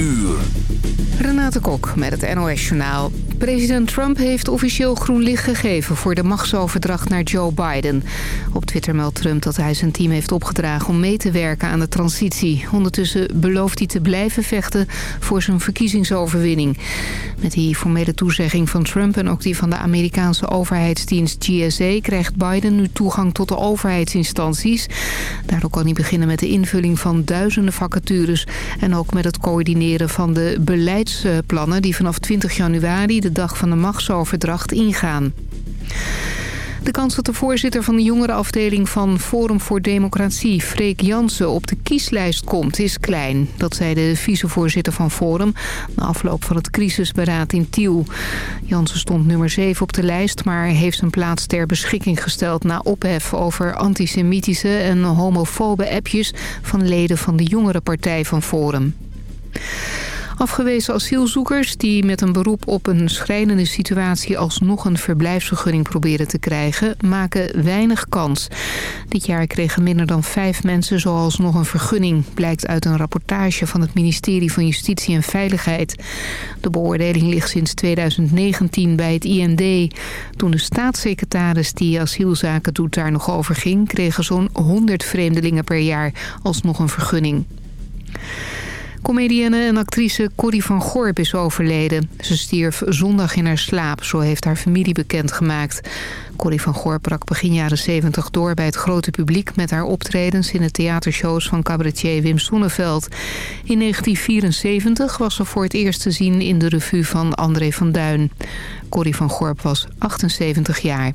uur. Renate met het NOS Journaal. President Trump heeft officieel groen licht gegeven voor de machtsoverdracht naar Joe Biden. Op Twitter meldt Trump dat hij zijn team heeft opgedragen om mee te werken aan de transitie. Ondertussen belooft hij te blijven vechten voor zijn verkiezingsoverwinning. Met die formele toezegging van Trump en ook die van de Amerikaanse overheidsdienst GSA... krijgt Biden nu toegang tot de overheidsinstanties. Daardoor kan hij beginnen met de invulling van duizenden vacatures... en ook met het coördineren van de beleidsplannen die vanaf 20 januari... de dag van de machtsoverdracht ingaan. De kans dat de voorzitter van de jongerenafdeling van Forum voor Democratie, Freek Jansen, op de kieslijst komt, is klein. Dat zei de vicevoorzitter van Forum na afloop van het crisisberaad in Tiel. Jansen stond nummer 7 op de lijst, maar heeft zijn plaats ter beschikking gesteld na ophef over antisemitische en homofobe appjes van leden van de jongerenpartij van Forum. Afgewezen asielzoekers die met een beroep op een schrijnende situatie alsnog een verblijfsvergunning proberen te krijgen, maken weinig kans. Dit jaar kregen minder dan vijf mensen zoals nog een vergunning, blijkt uit een rapportage van het ministerie van Justitie en Veiligheid. De beoordeling ligt sinds 2019 bij het IND. Toen de staatssecretaris die asielzaken doet daar nog over ging, kregen zo'n 100 vreemdelingen per jaar alsnog een vergunning. Comedienne en actrice Corrie van Gorp is overleden. Ze stierf zondag in haar slaap, zo heeft haar familie bekendgemaakt. Corrie van Gorp brak begin jaren 70 door bij het grote publiek... met haar optredens in de theatershows van cabaretier Wim Sonneveld. In 1974 was ze voor het eerst te zien in de revue van André van Duin. Corrie van Gorp was 78 jaar.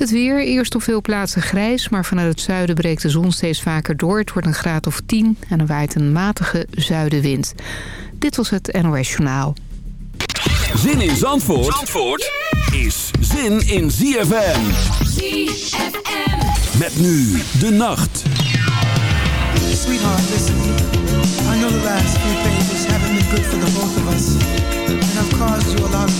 Het weer, eerst op veel plaatsen grijs, maar vanuit het zuiden breekt de zon steeds vaker door. Het wordt een graad of 10 en er waait een matige zuidenwind. Dit was het NOS Journaal. Zin in Zandvoort, Zandvoort is zin in ZFM. ZFM. Met nu de nacht. Sweetheart, listen. I know the last few pages haven't been good for the both of us. And I've caused you a lot of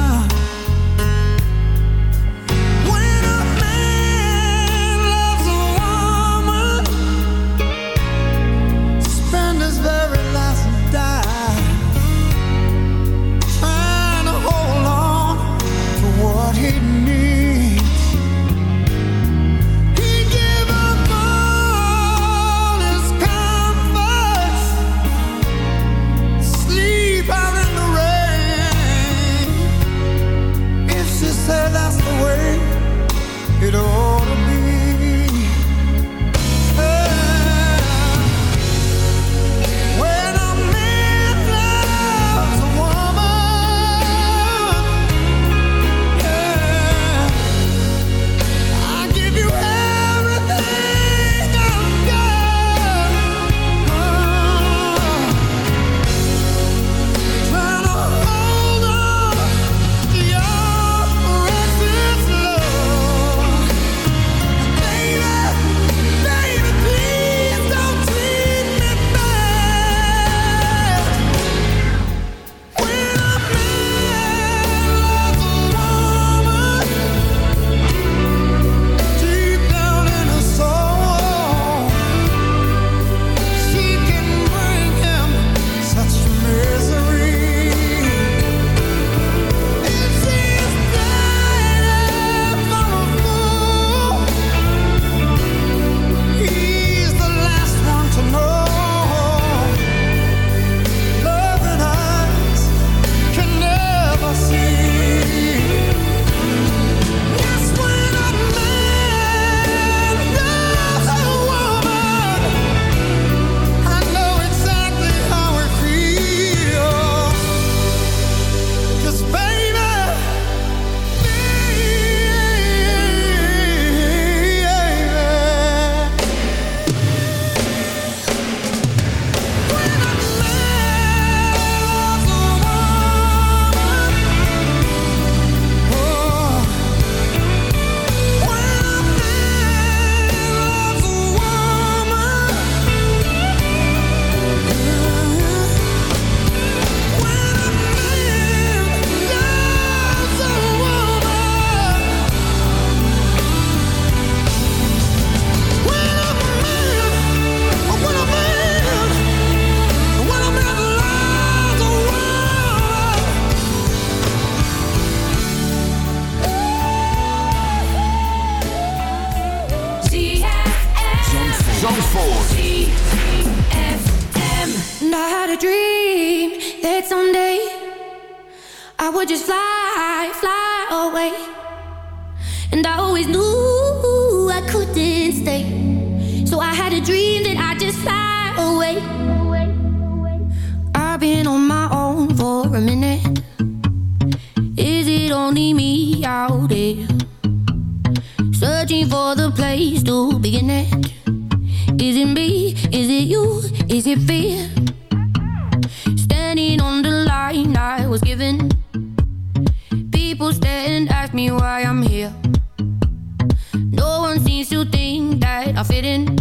for the place to begin at. Is it me? Is it you? Is it fear? Standing on the line I was given. People stare and ask me why I'm here. No one seems to think that I fit in.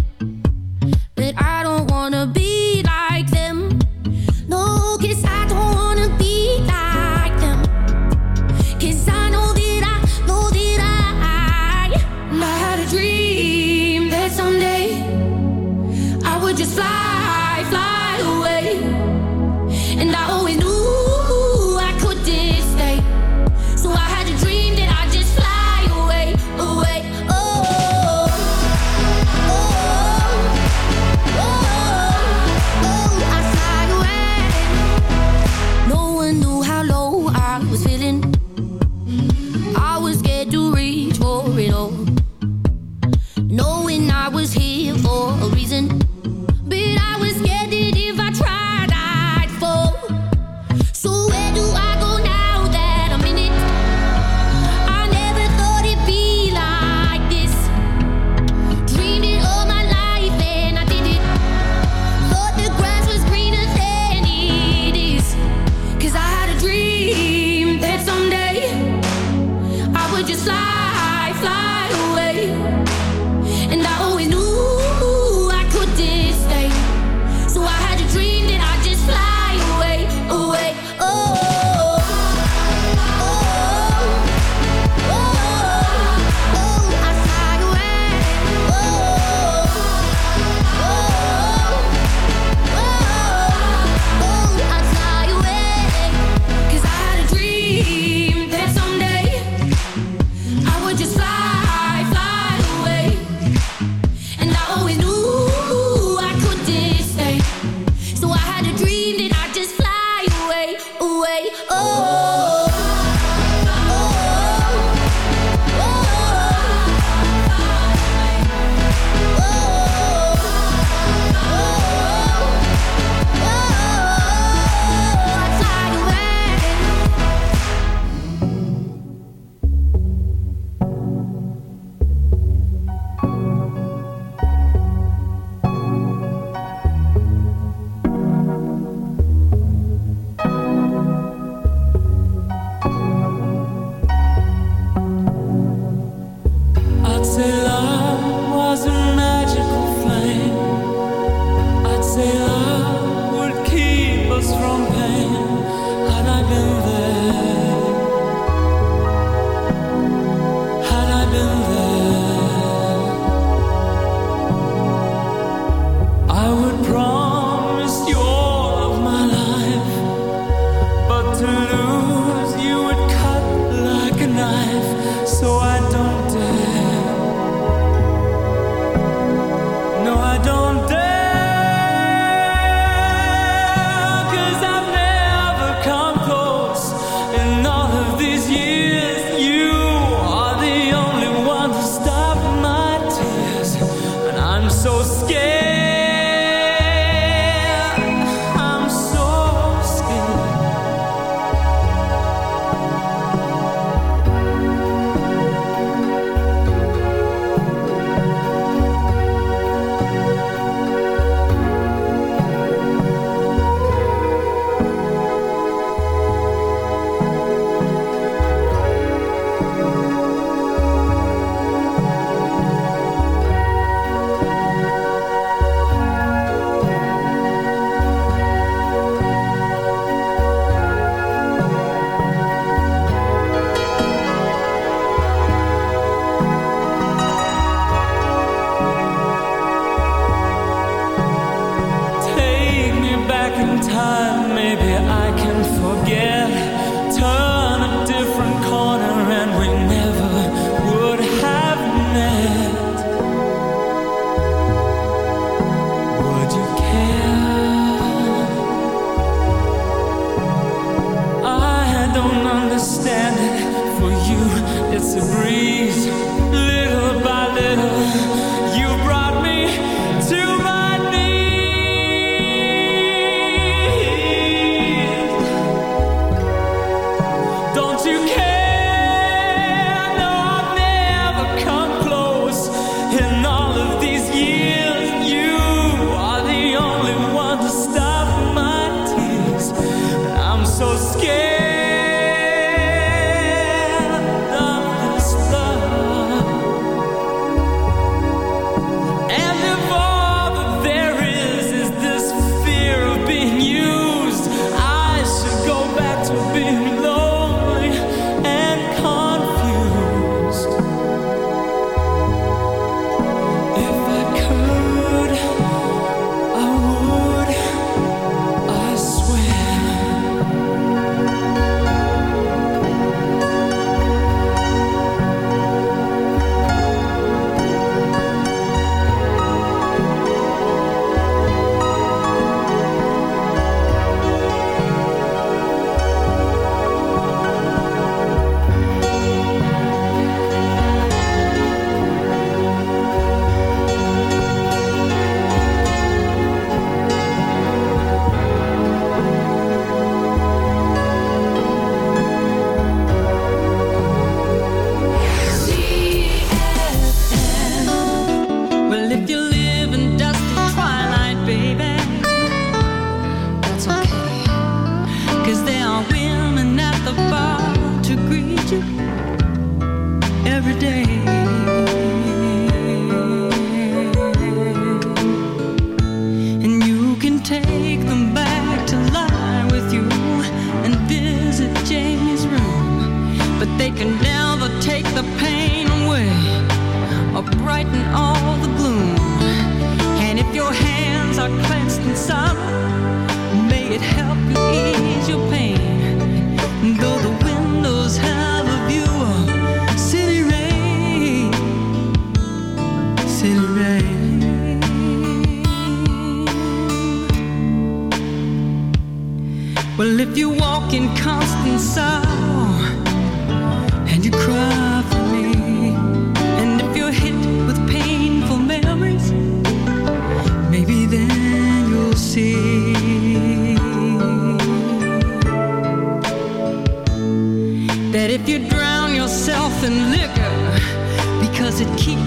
it keep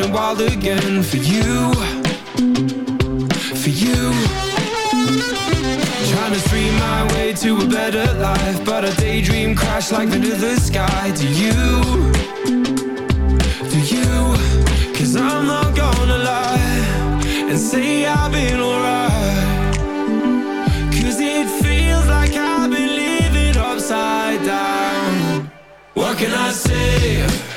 running wild again for you. For you. Trying to stream my way to a better life But a daydream crashed like into the sky. To you? To you? Cause I'm not gonna lie And say I've been alright. Cause it feels like I've been living upside down. What can I say?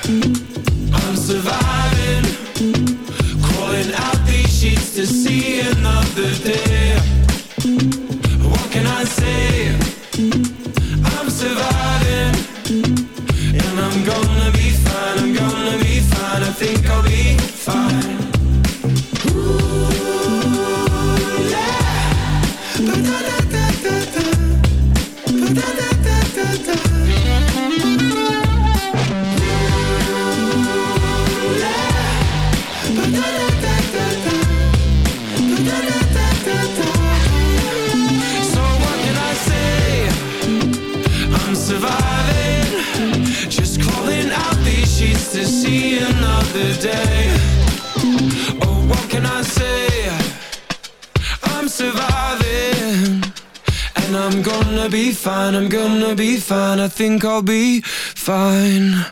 to see another day. Oh, what can I say? I'm surviving And I'm gonna be fine, I'm gonna be fine. I think I'll be fine.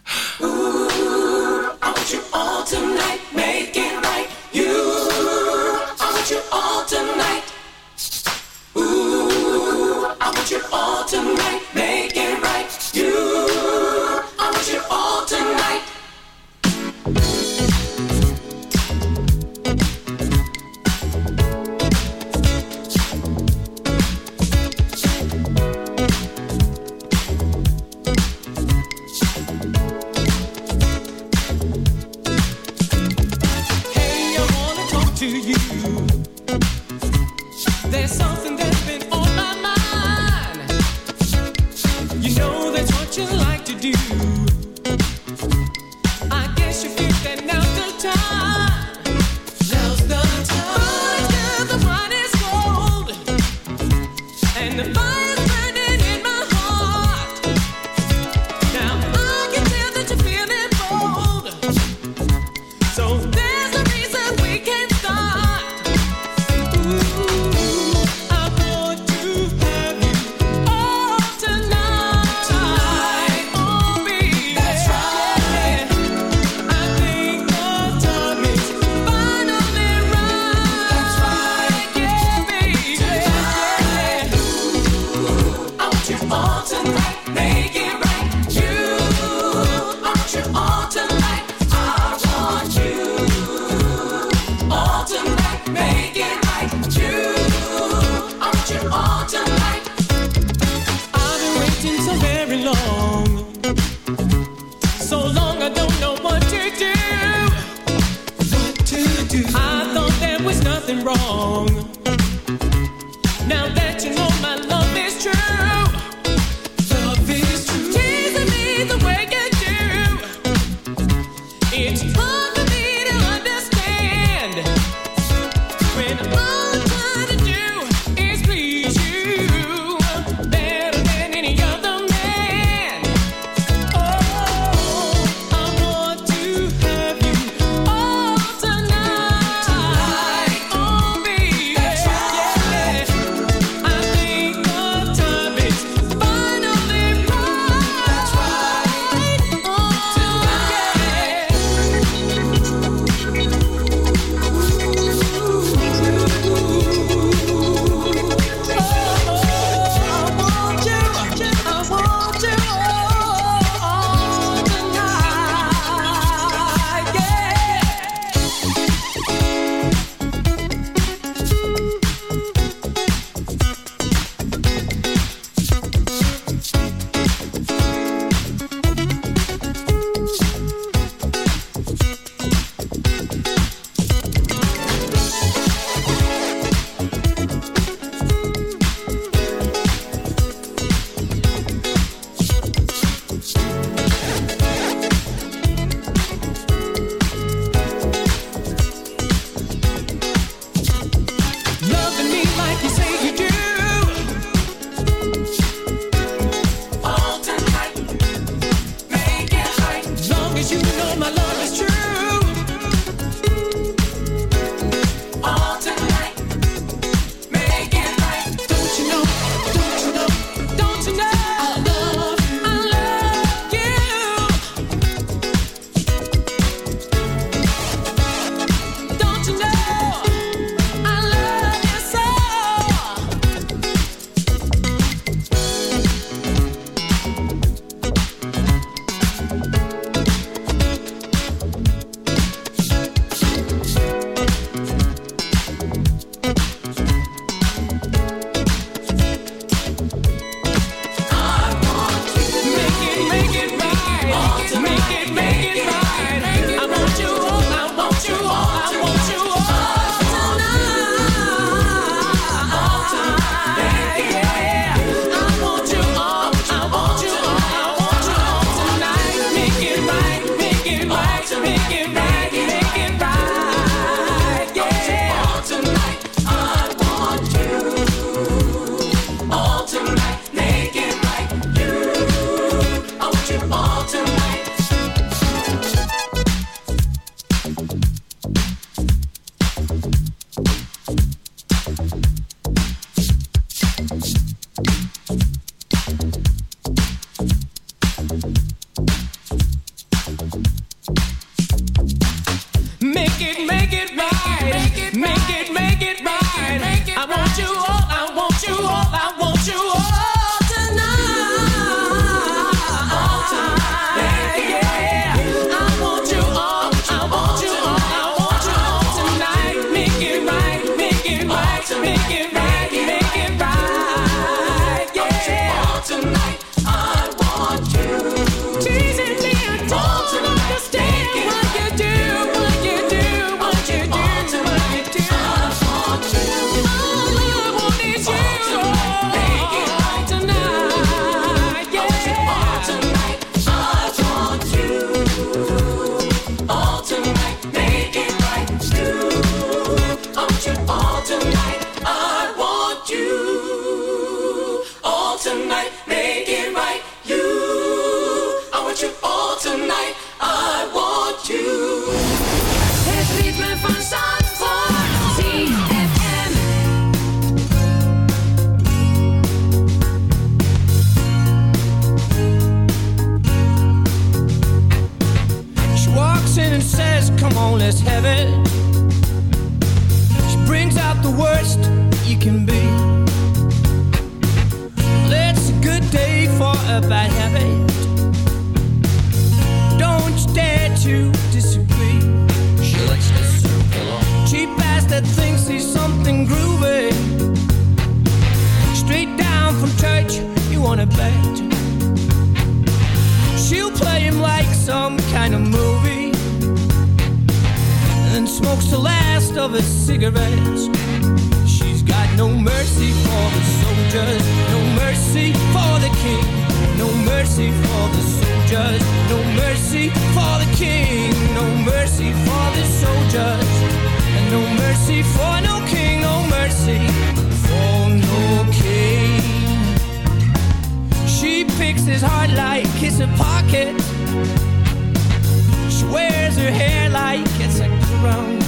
her hair like it's a crown.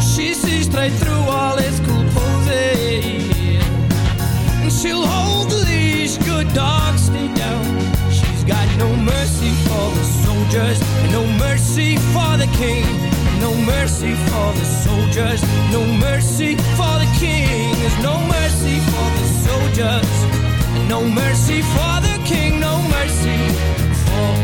She sees straight through all his cool poses, and she'll hold the leash. Good dogs stay down. She's got no mercy for the soldiers, no mercy for the king. No mercy for the soldiers, no mercy for the king. There's no mercy for the soldiers, no mercy for the king, no mercy for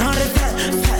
not a fat, fat